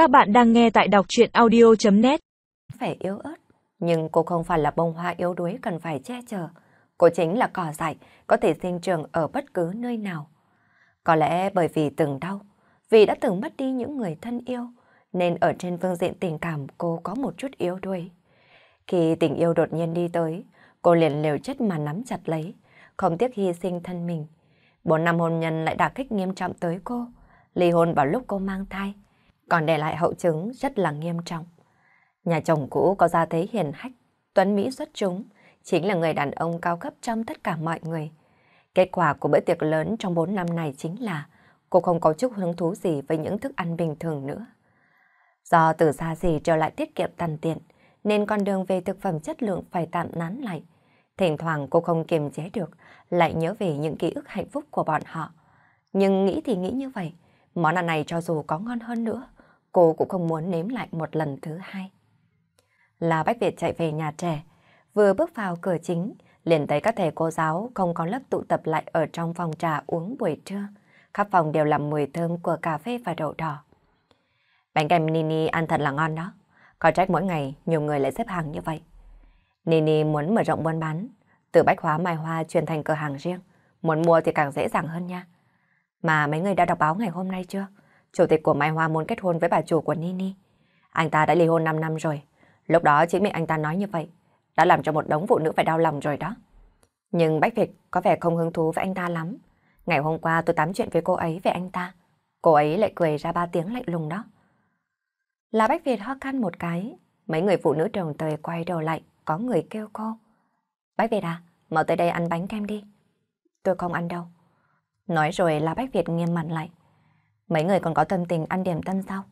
Các bạn đang nghe tại đọc chuyện audio.net Phải yếu ớt, nhưng cô không phải là bông hoa yếu đuối cần phải che chở. Cô chính là cỏ dại, có thể sinh trưởng ở bất cứ nơi nào. Có lẽ bởi vì từng đau, vì đã từng mất đi những người thân yêu, nên ở trên phương diện tình cảm cô có một chút yếu đuối. Khi tình yêu đột nhiên đi tới, cô liền liều chết mà nắm chặt lấy, không tiếc hy sinh thân mình. Bốn năm hôn nhân lại đả kích nghiêm trọng tới cô, ly hôn vào lúc cô mang thai, còn để lại hậu chứng rất là nghiêm trọng. Nhà chồng cũ có gia thế hiền hách, tuấn Mỹ xuất chúng, chính là người đàn ông cao cấp trong tất cả mọi người. Kết quả của bữa tiệc lớn trong 4 năm này chính là cô không có chút hứng thú gì với những thức ăn bình thường nữa. Do từ xa gì trở lại tiết kiệm tàn tiện, nên con đường về thực phẩm chất lượng phải tạm nán lại. Thỉnh thoảng cô không kiềm chế được, lại nhớ về những ký ức hạnh phúc của bọn họ. Nhưng nghĩ thì nghĩ như vậy, món ăn này cho dù có ngon hơn nữa, cô cũng không muốn nếm lại một lần thứ hai. Là Bách Việt chạy về nhà trẻ, vừa bước vào cửa chính, liền thấy các thầy cô giáo không có lớp tụ tập lại ở trong phòng trà uống buổi trưa. Khắp phòng đều là mùi thơm của cà phê và đậu đỏ. Bánh kem Nini ăn thật là ngon đó. Có trách mỗi ngày nhiều người lại xếp hàng như vậy. Nini muốn mở rộng buôn bán, từ bách hóa mai hoa chuyển thành cửa hàng riêng. Muốn mua thì càng dễ dàng hơn nha. Mà mấy người đã đọc báo ngày hôm nay chưa? Chủ tịch của Mai Hoa muốn kết hôn với bà chủ của Nini. Anh ta đã ly hôn 5 năm rồi. Lúc đó chính miệng anh ta nói như vậy. Đã làm cho một đống phụ nữ phải đau lòng rồi đó. Nhưng Bách Việt có vẻ không hứng thú với anh ta lắm. Ngày hôm qua tôi tám chuyện với cô ấy về anh ta. Cô ấy lại cười ra ba tiếng lạnh lùng đó. Là Bách Việt ho khăn một cái. Mấy người phụ nữ đồng thời quay đầu lại. Có người kêu cô. Bách Việt à, mau tới đây ăn bánh kem đi. Tôi không ăn đâu. Nói rồi là Bách Việt nghiêm mặt lại. Mấy người còn có tâm tình ăn điểm tâm sao?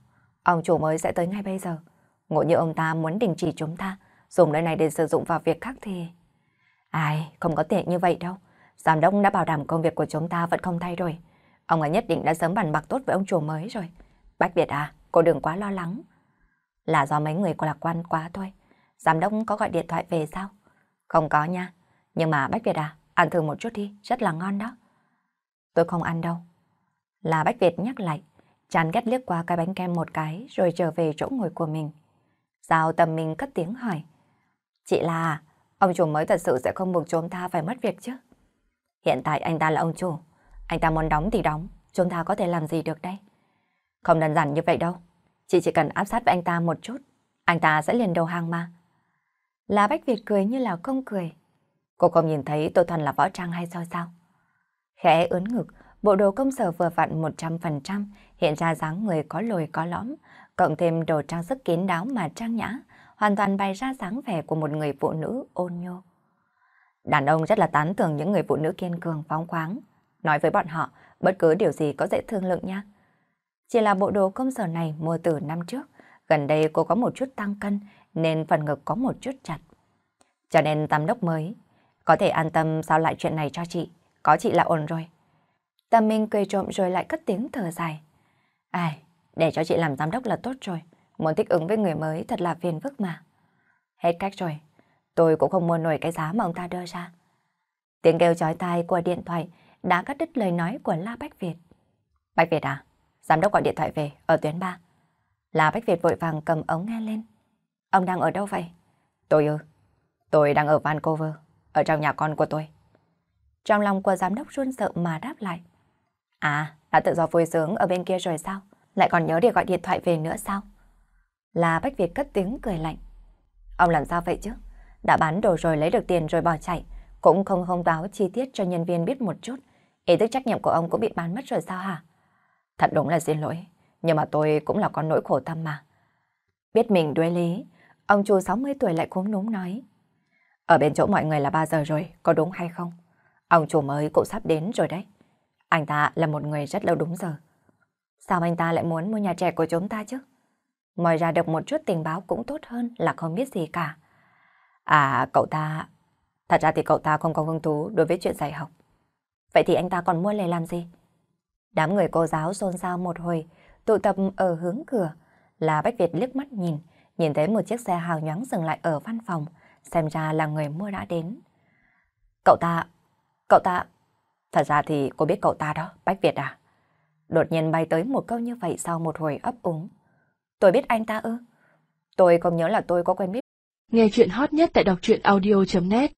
Ông chủ mới sẽ tới ngay bây giờ. Ngộ như ông ta muốn đình chỉ chúng ta, dùng nơi này để sử dụng vào việc khác thì... Ai, không có tiện như vậy đâu. Giám đốc đã bảo đảm công việc của chúng ta vẫn không thay đổi. Ông ấy nhất định đã sớm bàn bạc tốt với ông chủ mới rồi. Bách Việt à, cô đừng quá lo lắng. Là do mấy người có lạc quan quá thôi. Giám đốc có gọi điện thoại về sao? Không có nha. Nhưng mà Bách Việt à, ăn thử một chút đi, rất là ngon đó. Tôi không ăn đâu. Là Bách Việt nhắc lại, chán ghét liếc qua cái bánh kem một cái rồi trở về chỗ ngồi của mình. Giao tầm mình cất tiếng hỏi. Chị là, ông chủ mới thật sự sẽ không buộc chúng ta phải mất việc chứ? Hiện tại anh ta là ông chủ, anh ta muốn đóng thì đóng, chúng ta có thể làm gì được đây? Không đơn giản như vậy đâu, chị chỉ cần áp sát với anh ta một chút, anh ta sẽ liền đầu hàng mà. Là Bách Việt cười như là không cười. Cô không nhìn thấy tôi Thuần là võ trang hay sao sao? Khẽ ướn ngực, bộ đồ công sở vừa vặn 100%, hiện ra dáng người có lồi có lõm, cộng thêm đồ trang sức kín đáo mà trang nhã, hoàn toàn bày ra dáng vẻ của một người phụ nữ ôn nhô. Đàn ông rất là tán thưởng những người phụ nữ kiên cường, phóng khoáng. Nói với bọn họ, bất cứ điều gì có dễ thương lượng nha. Chỉ là bộ đồ công sở này mua từ năm trước, gần đây cô có một chút tăng cân, nên phần ngực có một chút chặt. Cho nên giám đốc mới, có thể an tâm sao lại chuyện này cho chị, có chị là ổn rồi. Tâm Minh cười trộm rồi lại cất tiếng thở dài. Ai, để cho chị làm giám đốc là tốt rồi. Muốn thích ứng với người mới thật là phiền phức mà. Hết cách rồi. Tôi cũng không mua nổi cái giá mà ông ta đưa ra. Tiếng kêu chói tai của điện thoại đã cắt đứt lời nói của La Bách Việt. Bách Việt à? Giám đốc gọi điện thoại về, ở tuyến 3. La Bách Việt vội vàng cầm ống nghe lên. Ông đang ở đâu vậy? Tôi ư? Tôi đang ở Vancouver, ở trong nhà con của tôi. Trong lòng của giám đốc run sợ mà đáp lại. À, đã tự do vui sướng ở bên kia rồi sao? Lại còn nhớ để gọi điện thoại về nữa sao? Là Bách Việt cất tiếng cười lạnh. Ông làm sao vậy chứ? Đã bán đồ rồi lấy được tiền rồi bỏ chạy, cũng không thông báo chi tiết cho nhân viên biết một chút. Ý thức trách nhiệm của ông cũng bị bán mất rồi sao hả? Thật đúng là xin lỗi, nhưng mà tôi cũng là con nỗi khổ tâm mà. Biết mình đuối lý, ông chủ 60 tuổi lại khốn núm nói. Ở bên chỗ mọi người là 3 giờ rồi, có đúng hay không? Ông chủ mới cũng sắp đến rồi đấy. Anh ta là một người rất lâu đúng giờ. Sao anh ta lại muốn mua nhà trẻ của chúng ta chứ? Mời ra được một chút tình báo cũng tốt hơn là không biết gì cả. À, cậu ta... Thật ra thì cậu ta không có hứng thú đối với chuyện dạy học. Vậy thì anh ta còn mua lề làm gì? Đám người cô giáo xôn xao một hồi, tụ tập ở hướng cửa. Là Bách Việt liếc mắt nhìn, nhìn thấy một chiếc xe hào nhoáng dừng lại ở văn phòng, xem ra là người mua đã đến. Cậu ta... Cậu ta... Thật ra thì cô biết cậu ta đó, Bách Việt à? Đột nhiên bay tới một câu như vậy sau một hồi ấp úng. Tôi biết anh ta ư? Tôi không nhớ là tôi có quen biết. Nghe chuyện hot nhất tại đọc truyện audio.net